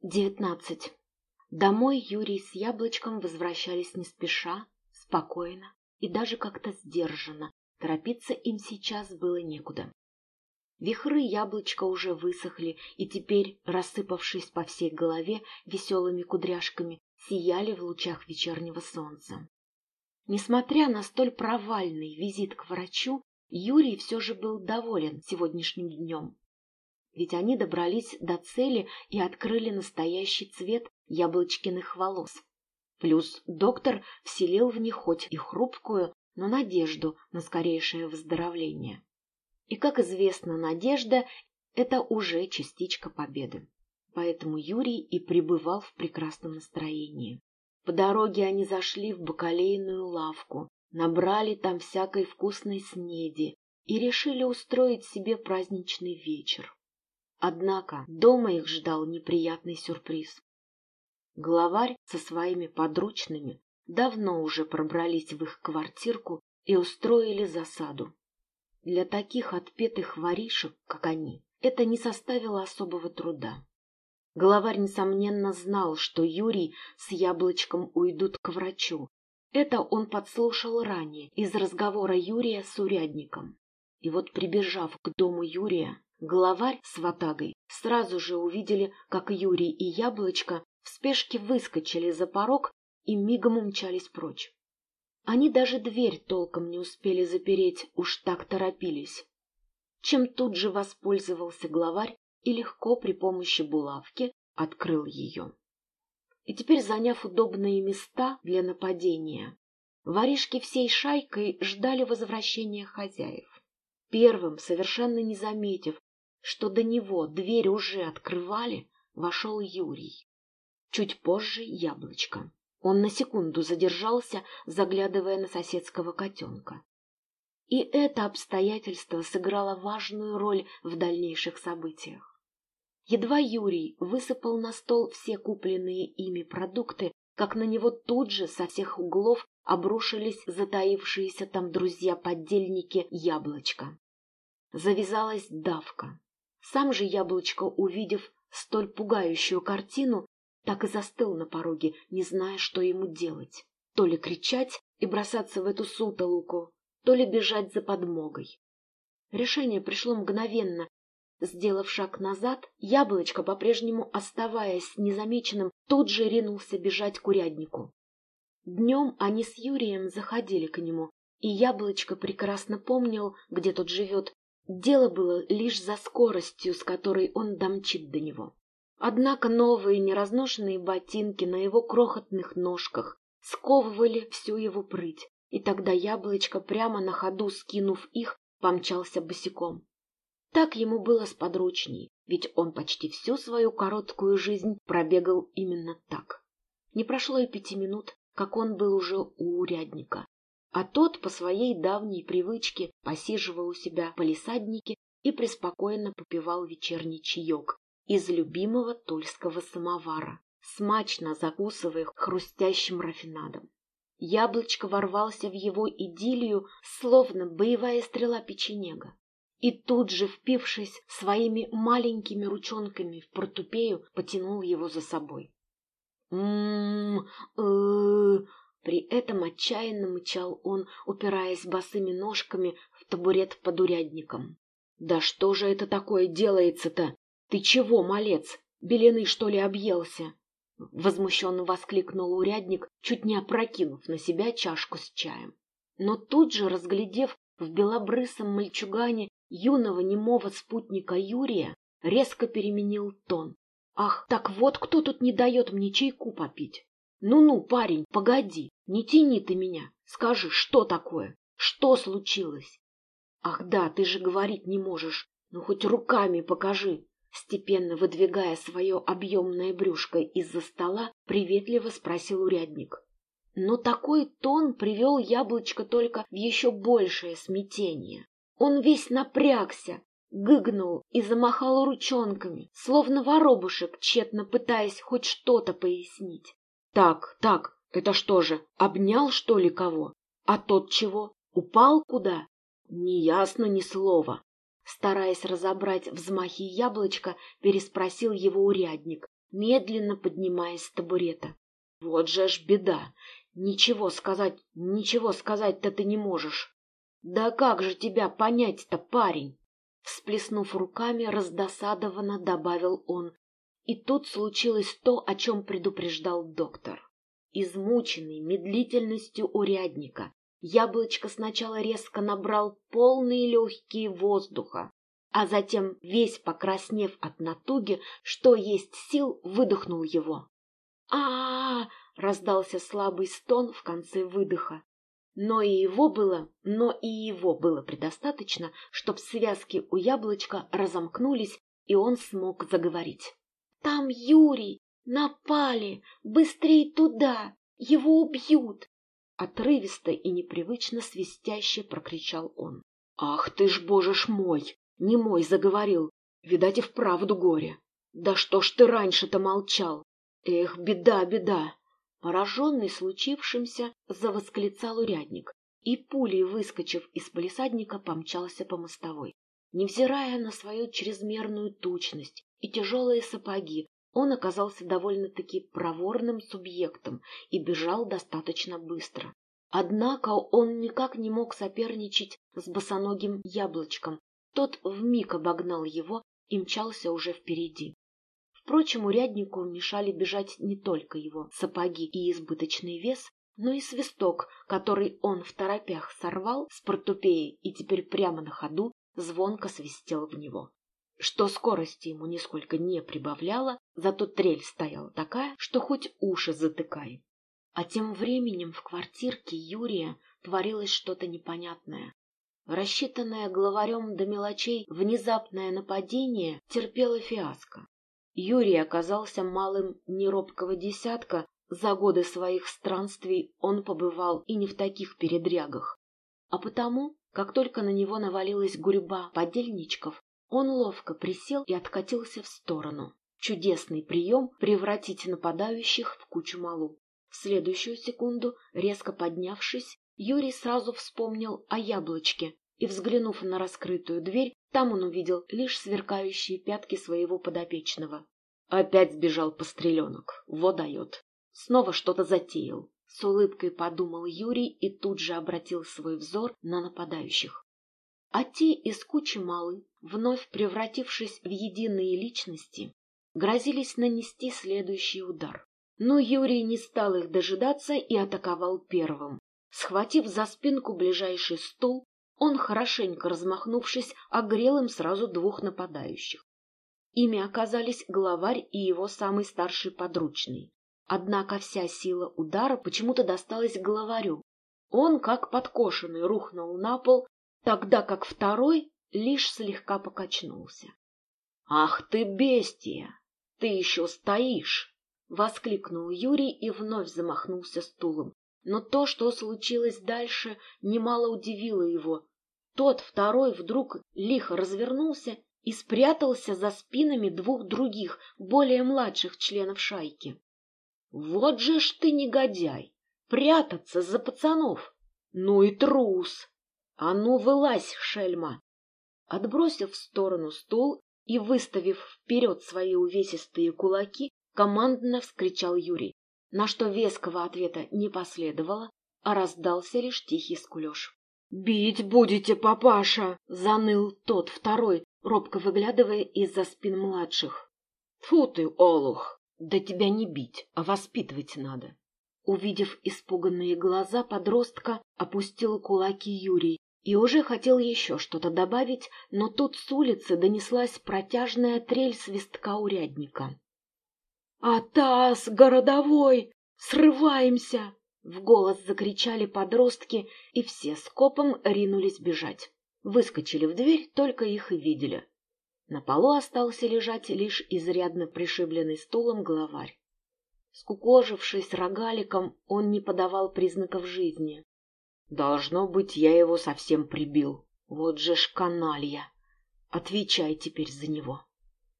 Девятнадцать. Домой Юрий с Яблочком возвращались не спеша, спокойно и даже как-то сдержанно. Торопиться им сейчас было некуда. Вихры яблочка уже высохли и теперь, рассыпавшись по всей голове веселыми кудряшками, сияли в лучах вечернего солнца. Несмотря на столь провальный визит к врачу, Юрий все же был доволен сегодняшним днем. Ведь они добрались до цели и открыли настоящий цвет яблочкиных волос. Плюс доктор вселил в них хоть и хрупкую, но надежду на скорейшее выздоровление. И, как известно, надежда – это уже частичка победы. Поэтому Юрий и пребывал в прекрасном настроении. По дороге они зашли в бакалейную лавку, набрали там всякой вкусной снеди и решили устроить себе праздничный вечер. Однако дома их ждал неприятный сюрприз. Главарь со своими подручными давно уже пробрались в их квартирку и устроили засаду. Для таких отпетых воришек, как они, это не составило особого труда. Главарь, несомненно, знал, что Юрий с Яблочком уйдут к врачу. Это он подслушал ранее из разговора Юрия с урядником. И вот, прибежав к дому Юрия, главарь с Ватагой сразу же увидели, как Юрий и Яблочко в спешке выскочили за порог и мигом умчались прочь. Они даже дверь толком не успели запереть, уж так торопились. Чем тут же воспользовался главарь и легко при помощи булавки открыл ее. И теперь, заняв удобные места для нападения, воришки всей шайкой ждали возвращения хозяев. Первым, совершенно не заметив, что до него дверь уже открывали, вошел Юрий. Чуть позже яблочко. Он на секунду задержался, заглядывая на соседского котенка. И это обстоятельство сыграло важную роль в дальнейших событиях. Едва Юрий высыпал на стол все купленные ими продукты, как на него тут же со всех углов обрушились затаившиеся там друзья-поддельники Яблочко. Завязалась давка. Сам же Яблочко, увидев столь пугающую картину, так и застыл на пороге, не зная, что ему делать. То ли кричать и бросаться в эту сутолоку, то ли бежать за подмогой. Решение пришло мгновенно. Сделав шаг назад, яблочко, по-прежнему оставаясь незамеченным, тут же ринулся бежать к уряднику. Днем они с Юрием заходили к нему, и яблочко прекрасно помнил, где тот живет. Дело было лишь за скоростью, с которой он домчит до него. Однако новые неразношенные ботинки на его крохотных ножках сковывали всю его прыть, и тогда яблочко, прямо на ходу скинув их, помчался босиком. Так ему было сподручней, ведь он почти всю свою короткую жизнь пробегал именно так. Не прошло и пяти минут, как он был уже у урядника, а тот по своей давней привычке посиживал у себя в и преспокойно попивал вечерний чаек, из любимого тульского самовара, смачно закусывая хрустящим рафинадом. Яблочко ворвался в его идиллию, словно боевая стрела печенега. И тут же, впившись своими маленькими ручонками в портупею, потянул его за собой. м м При этом отчаянно мычал он, упираясь босыми ножками в табурет под урядником. «Да что же это такое делается-то? «Ты чего, малец, беленый, что ли, объелся?» Возмущенно воскликнул урядник, чуть не опрокинув на себя чашку с чаем. Но тут же, разглядев в белобрысом мальчугане юного немого спутника Юрия, резко переменил тон. «Ах, так вот кто тут не дает мне чайку попить? Ну-ну, парень, погоди, не тяни ты меня, скажи, что такое? Что случилось?» «Ах да, ты же говорить не можешь, ну хоть руками покажи, Степенно выдвигая свое объемное брюшко из-за стола, приветливо спросил урядник. Но такой тон привел яблочко только в еще большее смятение. Он весь напрягся, гыгнул и замахал ручонками, словно воробушек, тщетно пытаясь хоть что-то пояснить. «Так, так, это что же, обнял, что ли, кого? А тот чего? Упал куда?» «Неясно ни слова. Стараясь разобрать взмахи яблочка, переспросил его урядник, медленно поднимаясь с табурета. Вот же ж беда! Ничего сказать, ничего сказать-то ты не можешь. Да как же тебя понять-то, парень? Всплеснув руками, раздосадованно добавил он. И тут случилось то, о чем предупреждал доктор. Измученный медлительностью урядника, яблочко сначала резко набрал полные легкие воздуха, а затем, весь покраснев от натуги, что есть сил, выдохнул его. а а, -а раздался слабый стон в конце выдоха. Но и его было, но и его было предостаточно, чтоб связки у яблочка разомкнулись, и он смог заговорить. «Там Юрий! Напали! Быстрей туда! Его убьют!» Отрывисто и непривычно свистяще прокричал он. «Ах ты ж, боже ж мой! Не мой заговорил! Видать, и вправду горе! Да что ж ты раньше-то молчал? Эх, беда, беда!» Пораженный случившимся, завосклицал урядник и, пулей выскочив из полисадника, помчался по мостовой. Невзирая на свою чрезмерную тучность и тяжелые сапоги, он оказался довольно-таки проворным субъектом и бежал достаточно быстро. Однако он никак не мог соперничать с босоногим яблочком. Тот вмиг обогнал его и мчался уже впереди. Впрочем, уряднику мешали бежать не только его сапоги и избыточный вес, но и свисток, который он в торопях сорвал с портупеи и теперь прямо на ходу звонко свистел в него. Что скорости ему нисколько не прибавляло, зато трель стояла такая, что хоть уши затыкай. А тем временем в квартирке Юрия творилось что-то непонятное. Рассчитанное главарем до мелочей внезапное нападение терпело фиаско. Юрий оказался малым неробкого десятка, за годы своих странствий он побывал и не в таких передрягах. А потому, как только на него навалилась гурьба подельничков, он ловко присел и откатился в сторону. Чудесный прием превратить нападающих в кучу малу. В следующую секунду, резко поднявшись, Юрий сразу вспомнил о яблочке и, взглянув на раскрытую дверь, там он увидел лишь сверкающие пятки своего подопечного. Опять сбежал постреленок. Во дает. Снова что-то затеял. С улыбкой подумал Юрий и тут же обратил свой взор на нападающих. А те из кучи малы, вновь превратившись в единые личности, грозились нанести следующий удар. Но Юрий не стал их дожидаться и атаковал первым. Схватив за спинку ближайший стул, он, хорошенько размахнувшись, огрел им сразу двух нападающих. Ими оказались главарь и его самый старший подручный. Однако вся сила удара почему-то досталась главарю. Он, как подкошенный, рухнул на пол, тогда как второй лишь слегка покачнулся. — Ах ты, бестия! Ты еще стоишь! — воскликнул Юрий и вновь замахнулся стулом. Но то, что случилось дальше, немало удивило его. Тот второй вдруг лихо развернулся и спрятался за спинами двух других, более младших членов шайки. Вот же ж ты негодяй! Прятаться за пацанов! Ну и трус! А ну, вылазь, шельма! Отбросив в сторону стул и выставив вперед свои увесистые кулаки, командно вскричал Юрий, на что веского ответа не последовало, а раздался лишь тихий скулеж. — Бить будете, папаша! — заныл тот второй, робко выглядывая из-за спин младших. — Фу ты, олух! Да тебя не бить, а воспитывать надо. Увидев испуганные глаза подростка, опустил кулаки Юрий и уже хотел еще что-то добавить, но тут с улицы донеслась протяжная трель свистка урядника. «Атас, городовой! Срываемся!» — в голос закричали подростки, и все скопом ринулись бежать. Выскочили в дверь, только их и видели. На полу остался лежать лишь изрядно пришибленный стулом главарь. Скукожившись рогаликом, он не подавал признаков жизни. Должно быть, я его совсем прибил. Вот же ж каналья. Отвечай теперь за него.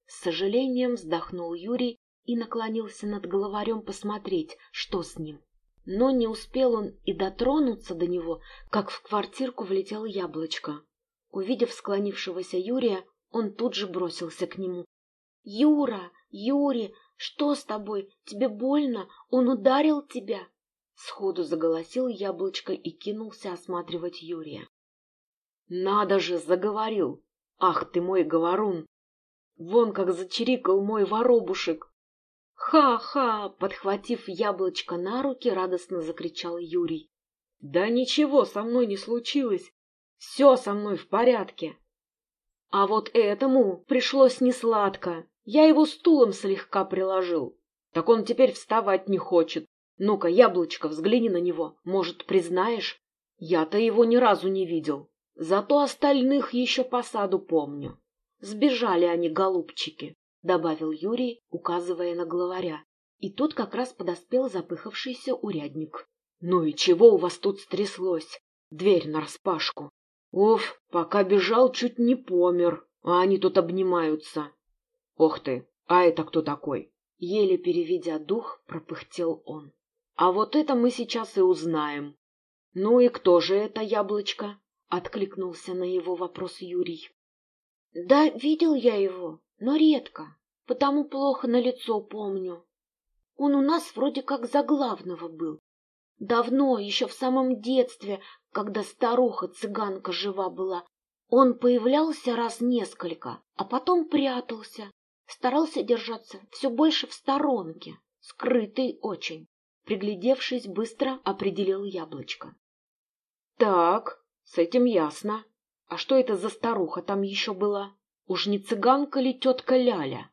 С сожалением вздохнул Юрий и наклонился над главарем посмотреть, что с ним. Но не успел он и дотронуться до него, как в квартирку влетел яблочко. Увидев склонившегося Юрия, он тут же бросился к нему. «Юра! Юрий! Что с тобой? Тебе больно? Он ударил тебя?» Сходу заголосил яблочко и кинулся осматривать Юрия. «Надо же, заговорил! Ах ты мой говорун! Вон как зачирикал мой воробушек!» «Ха-ха!» — подхватив яблочко на руки, радостно закричал Юрий. «Да ничего со мной не случилось! Все со мной в порядке!» А вот этому пришлось несладко. Я его стулом слегка приложил. Так он теперь вставать не хочет. Ну-ка, яблочко, взгляни на него. Может, признаешь? Я-то его ни разу не видел. Зато остальных еще по саду помню. Сбежали они, голубчики, — добавил Юрий, указывая на главаря. И тут как раз подоспел запыхавшийся урядник. — Ну и чего у вас тут стряслось? Дверь нараспашку. Уф, пока бежал, чуть не помер, а они тут обнимаются. Ох ты, а это кто такой? Еле переведя дух, пропыхтел он. А вот это мы сейчас и узнаем. Ну и кто же это яблочко? Откликнулся на его вопрос Юрий. Да, видел я его, но редко, потому плохо на лицо помню. Он у нас вроде как за главного был. Давно, еще в самом детстве, когда старуха-цыганка жива была, он появлялся раз несколько, а потом прятался, старался держаться все больше в сторонке, скрытый очень. Приглядевшись, быстро определил яблочко. Так, с этим ясно. А что это за старуха там еще была? Уж не цыганка ли тетка Ляля?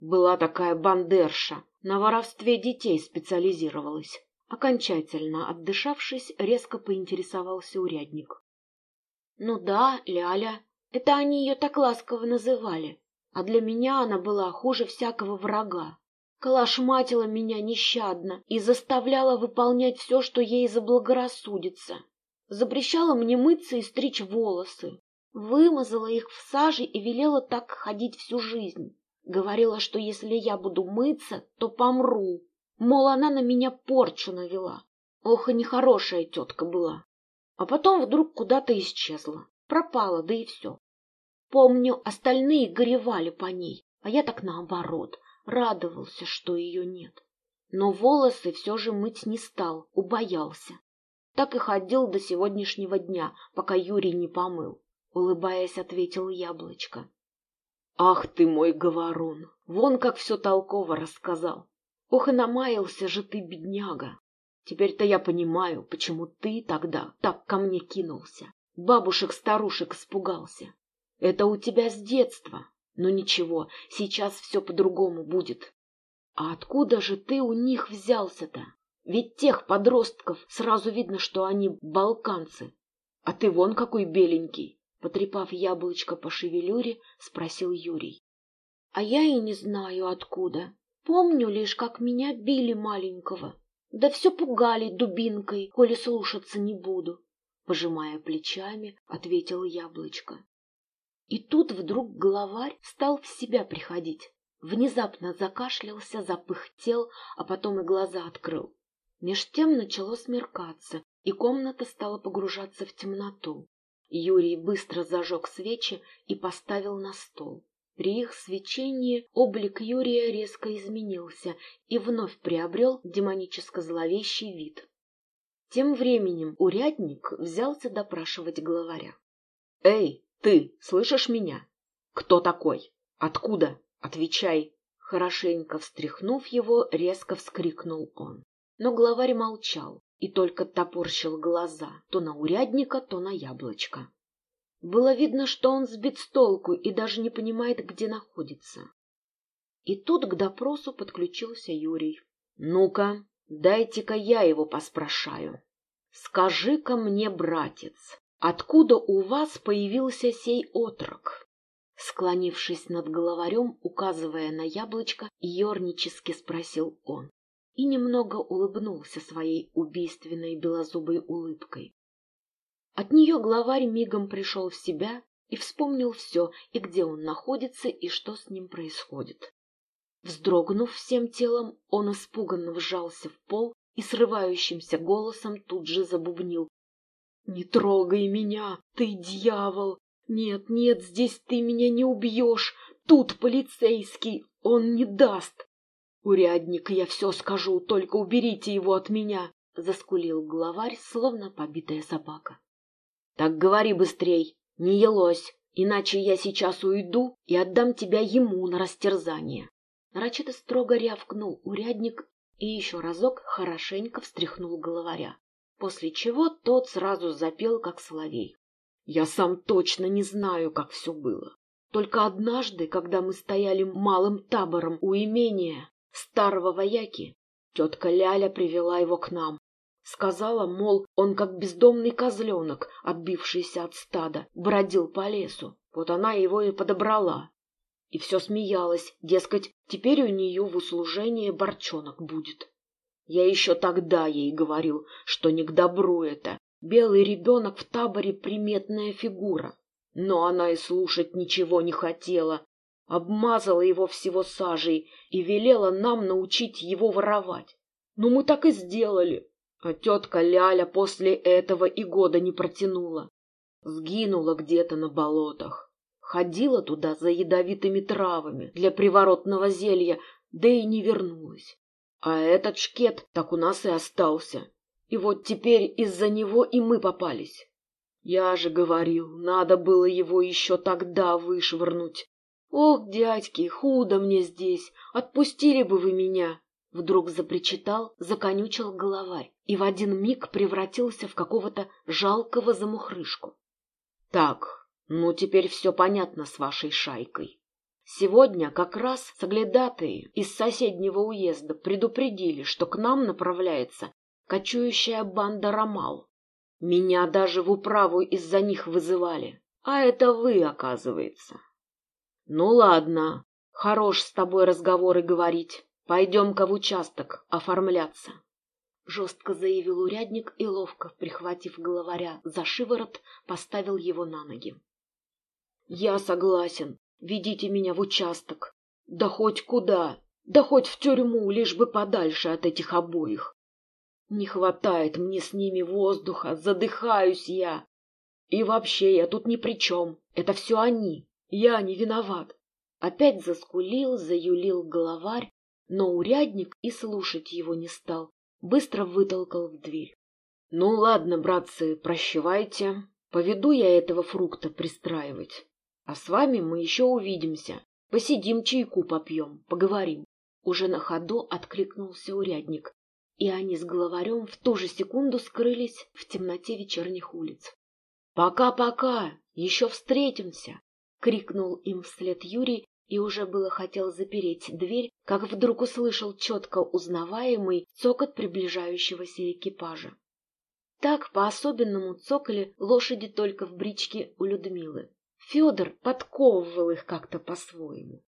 Была такая бандерша, на воровстве детей специализировалась. Окончательно отдышавшись, резко поинтересовался урядник. — Ну да, Ляля, это они ее так ласково называли, а для меня она была хуже всякого врага. Калашматила меня нещадно и заставляла выполнять все, что ей заблагорассудится. Запрещала мне мыться и стричь волосы. Вымазала их в саже и велела так ходить всю жизнь. Говорила, что если я буду мыться, то помру. Мол, она на меня порчу навела. Ох, и нехорошая тетка была. А потом вдруг куда-то исчезла. Пропала, да и все. Помню, остальные горевали по ней, а я так наоборот, радовался, что ее нет. Но волосы все же мыть не стал, убоялся. Так и ходил до сегодняшнего дня, пока Юрий не помыл. Улыбаясь, ответил яблочко. «Ах ты мой говорун! Вон как все толково рассказал! Ох и намаялся же ты, бедняга. Теперь-то я понимаю, почему ты тогда так ко мне кинулся. Бабушек-старушек испугался. Это у тебя с детства. Но ничего, сейчас все по-другому будет. А откуда же ты у них взялся-то? Ведь тех подростков сразу видно, что они балканцы. А ты вон какой беленький. Потрепав яблочко по шевелюре, спросил Юрий. А я и не знаю откуда. Помню лишь, как меня били маленького. Да все пугали дубинкой, коли слушаться не буду. Пожимая плечами, ответил яблочко. И тут вдруг главарь стал в себя приходить. Внезапно закашлялся, запыхтел, а потом и глаза открыл. Меж тем начало смеркаться, и комната стала погружаться в темноту. Юрий быстро зажег свечи и поставил на стол. При их свечении облик Юрия резко изменился и вновь приобрел демоническо-зловещий вид. Тем временем урядник взялся допрашивать главаря. — Эй, ты, слышишь меня? Кто такой? Откуда? Отвечай! Хорошенько встряхнув его, резко вскрикнул он. Но главарь молчал и только топорщил глаза то на урядника, то на яблочко. Было видно, что он сбит с толку и даже не понимает, где находится. И тут к допросу подключился Юрий. — Ну-ка, дайте-ка я его поспрашаю. Скажи-ка мне, братец, откуда у вас появился сей отрок? Склонившись над головарем, указывая на яблочко, ернически спросил он и немного улыбнулся своей убийственной белозубой улыбкой. От нее главарь мигом пришел в себя и вспомнил все, и где он находится, и что с ним происходит. Вздрогнув всем телом, он испуганно вжался в пол и срывающимся голосом тут же забубнил. — Не трогай меня, ты дьявол! Нет, нет, здесь ты меня не убьешь! Тут полицейский, он не даст! «Урядник, я все скажу, только уберите его от меня!» — заскулил главарь, словно побитая собака. «Так говори быстрей, не елось, иначе я сейчас уйду и отдам тебя ему на растерзание!» Нарочито строго рявкнул урядник и еще разок хорошенько встряхнул головаря, после чего тот сразу запел, как соловей. «Я сам точно не знаю, как все было. Только однажды, когда мы стояли малым табором у имения, старого вояки, тетка Ляля привела его к нам. Сказала, мол, он как бездомный козленок, отбившийся от стада, бродил по лесу. Вот она его и подобрала. И все смеялась, дескать, теперь у нее в услужении борчонок будет. Я еще тогда ей говорил, что не к добру это. Белый ребенок в таборе приметная фигура. Но она и слушать ничего не хотела, обмазала его всего сажей и велела нам научить его воровать. Ну, мы так и сделали. А тетка Ляля после этого и года не протянула. Сгинула где-то на болотах. Ходила туда за ядовитыми травами для приворотного зелья, да и не вернулась. А этот шкет так у нас и остался. И вот теперь из-за него и мы попались. Я же говорил, надо было его еще тогда вышвырнуть, «Ох, дядьки, худо мне здесь, отпустили бы вы меня!» Вдруг запричитал, законючил головарь и в один миг превратился в какого-то жалкого замухрышку. «Так, ну теперь все понятно с вашей шайкой. Сегодня как раз соглядатые из соседнего уезда предупредили, что к нам направляется кочующая банда Ромал. Меня даже в управу из-за них вызывали. А это вы, оказывается. «Ну ладно, хорош с тобой разговоры говорить. Пойдем-ка в участок оформляться». Жестко заявил урядник и, ловко прихватив головаря за шиворот, поставил его на ноги. «Я согласен. Ведите меня в участок. Да хоть куда. Да хоть в тюрьму, лишь бы подальше от этих обоих. Не хватает мне с ними воздуха, задыхаюсь я. И вообще я тут ни при чем. Это все они. Я не виноват. Опять заскулил, заюлил головарь, но урядник и слушать его не стал, быстро вытолкал в дверь. Ну ладно, братцы, прощевайте. Поведу я этого фрукта пристраивать. А с вами мы еще увидимся. Посидим, чайку попьем, поговорим. Уже на ходу откликнулся урядник, и они с главарем в ту же секунду скрылись в темноте вечерних улиц. «Пока-пока! Еще встретимся!» — крикнул им вслед Юрий и уже было хотел запереть дверь, как вдруг услышал четко узнаваемый цокот приближающегося экипажа. Так по-особенному цокали лошади только в бричке у Людмилы. Федор подковывал их как-то по-своему.